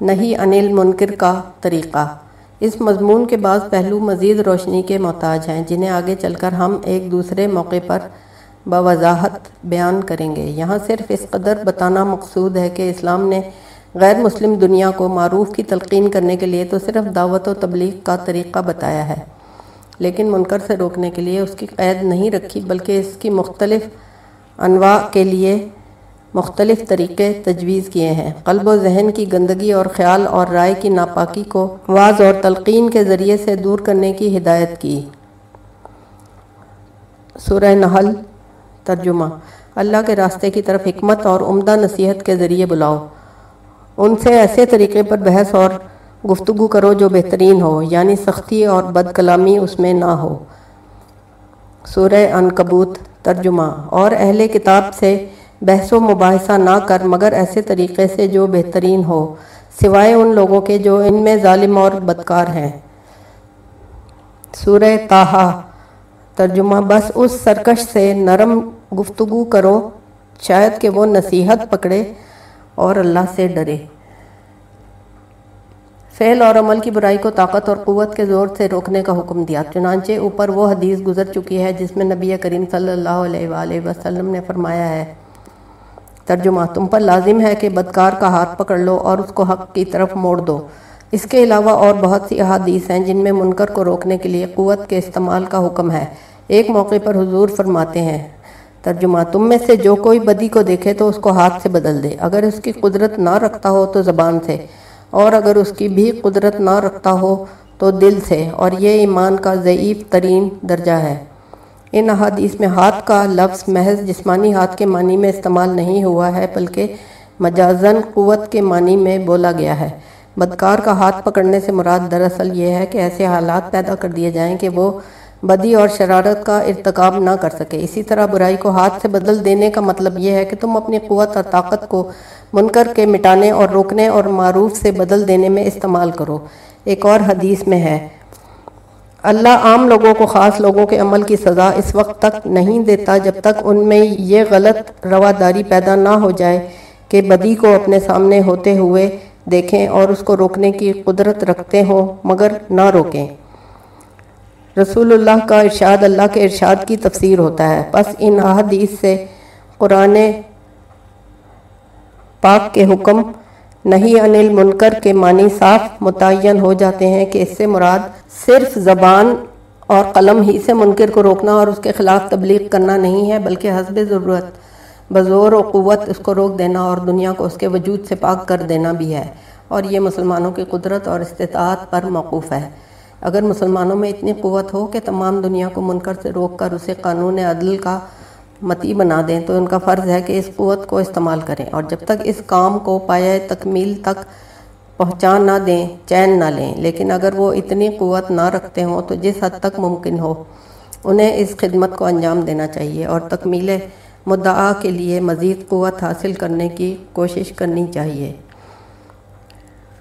نہیں انل منکر کا طریقہ۔ اس مضمون کے بعض پہلو مزید روشنی کے محتاج ہیں، جنہیں آگے چل کر ہم ایک دوسرے موقع پر بوضاحت بیان کریں گے۔ یہاں صرف اس قدر بتانا مقصود ہے کہ اسلام نے غیر مسلم دنیا کو معروف کی تلقین کرنے کے لیے تو صرف دعوت و تبلیغ کا طریقہ بتایا ہے، لیکن منکر سے روکنے کے لیے اس کی قید نہیں رکھی، بلکہ اس کی مختلف انواع کے لیے مختلف طریقے تجویز کیے ہیں۔ قلب و ذہن کی گندگی اور خیال اور رائے کی ناپاکی کو واض اور تلقین کے ذریعے سے دور کرنے کی ہدایت کی۔ سورہ نحل، ترجمہ۔ اللہ کے راستے کی طرف حکمت اور عمدہ نصیحت کے ذریعے بلاؤ۔ ان سے ایسے طریقے پر بحث اور گفتگو کرو جو بہترین ہو یعنی سختی اور بد کلامی اس میں نہ ہو۔ سورہ انکبوت ترجمہ۔ اور اہل کتاب سے بحث و مباحثہ نہ کر، مگر ایسے طریقے سے جو بہترین ہو، سوائے ان لوگوں کے جو ان میں ظالم اور بدکار ہیں۔ سورہ تاہا ترجمہ، بس اس سرکش سے نرم گفتگو کرو شاید کہ وہ نصیحت پکڑے اور اللہ سے ڈرے۔ فعل اور عمل کی برائی کو طاقت اور قوت کے زور سے روکنے کا حکم دیا۔ چنانچہ اوپر وہ حدیث گزر چکی ہے جس میں نبی کریم صلی اللہ علیہ وآلہ وسلم نے فرمایا ہے ترجمہ، تم پر لازم ہے کہ بدکار کا ہاتھ پکڑ لو اور اس کو حق کی طرف موڑ دو۔ اس کے علاوہ اور بہت سی احادیث ہیں جن میں منکر کو روکنے کے لیے قوت کے استعمال کا حکم ہے۔ ایک موقع پر حضور فرماتے ہیں، ترجمہ، تم میں سے جو کوئی بدی کو دیکھے تو اس کو ہاتھ سے بدل دے۔ اگر اس کی قدرت نہ رکھتا ہو تو زبان سے۔ اور اگر اس کی بھی قدرت نہ رکھتا ہو تو دل سے۔ اور یہ ایمان کا ضعیف ترین درجہ ہے۔ ان احادیث میں ہاتھ کا لفظ محض جسمانی ہاتھ کے معنی میں استعمال نہیں ہوا ہے، بلکہ مجازن قوت کے معنی میں بولا گیا ہے۔ بدکار کا ہاتھ پکڑنے سے مراد دراصل یہ ہے کہ ایسے حالات پیدا کر دیے جائیں کہ وہ بدی اور شرارت کا ارتکاب نہ کر سکے۔ اسی طرح برائی کو ہاتھ سے بدل دینے کا مطلب یہ ہے کہ تم اپنی قوت اور طاقت کو منکر کے مٹانے اور روکنے اور معروف سے بدل دینے میں استعمال کرو۔ ایک اور حدیث میں ہے۔ اللہ عام لوگوں کو خاص لوگوں کے عمل کی سزا اس وقت تک نہیں دیتا جب تک ان میں یہ غلط رواداری پیدا نہ ہو جائے کہ بدی کو اپنے سامنے ہوتے ہوئے دیکھیں اور اس کو روکنے کی قدرت رکھتے ہوں، مگر نہ روکیں۔ رسول اللہ کا ارشاد اللہ کے ارشاد کی تفسیر ہوتا ہے۔ پس ان احادیث سے قرآن پاک کے حکم نہیں انل منکر کے معنی صاف متعین ہو جاتے ہیں کہ اس سے مراد صرف زبان اور قلم ہی سے منکر کو روکنا اور اس کے خلاف تبلیغ کرنا نہیں ہے، بلکہ حسب ضرورت، بزور و قوت اس کو روک دینا اور دنیا کو اس کے وجود سے پاک کر دینا بھی ہے۔ اور یہ مسلمانوں کی قدرت اور استطاعت پر موقوف ہے۔ اگر مسلمانوں میں اتنی قوت ہو کہ تمام دنیا کو منکر سے روک کر اسے قانون عدل کا متی بنا دیں تو ان کا فرض ہے کہ اس قوت کو استعمال کریں اور جب تک اس کام کو پایا تکمیل تک پہنچا نہ دیں، چین نہ لیں۔ لیکن اگر وہ اتنی قوت نہ رکھتے ہوں تو جس حد تک ممکن ہو، انہیں اس خدمت کو انجام دینا چاہیے اور تکمیل مدعا کے لیے مزید قوت حاصل کرنے کی کوشش کرنی چاہیے۔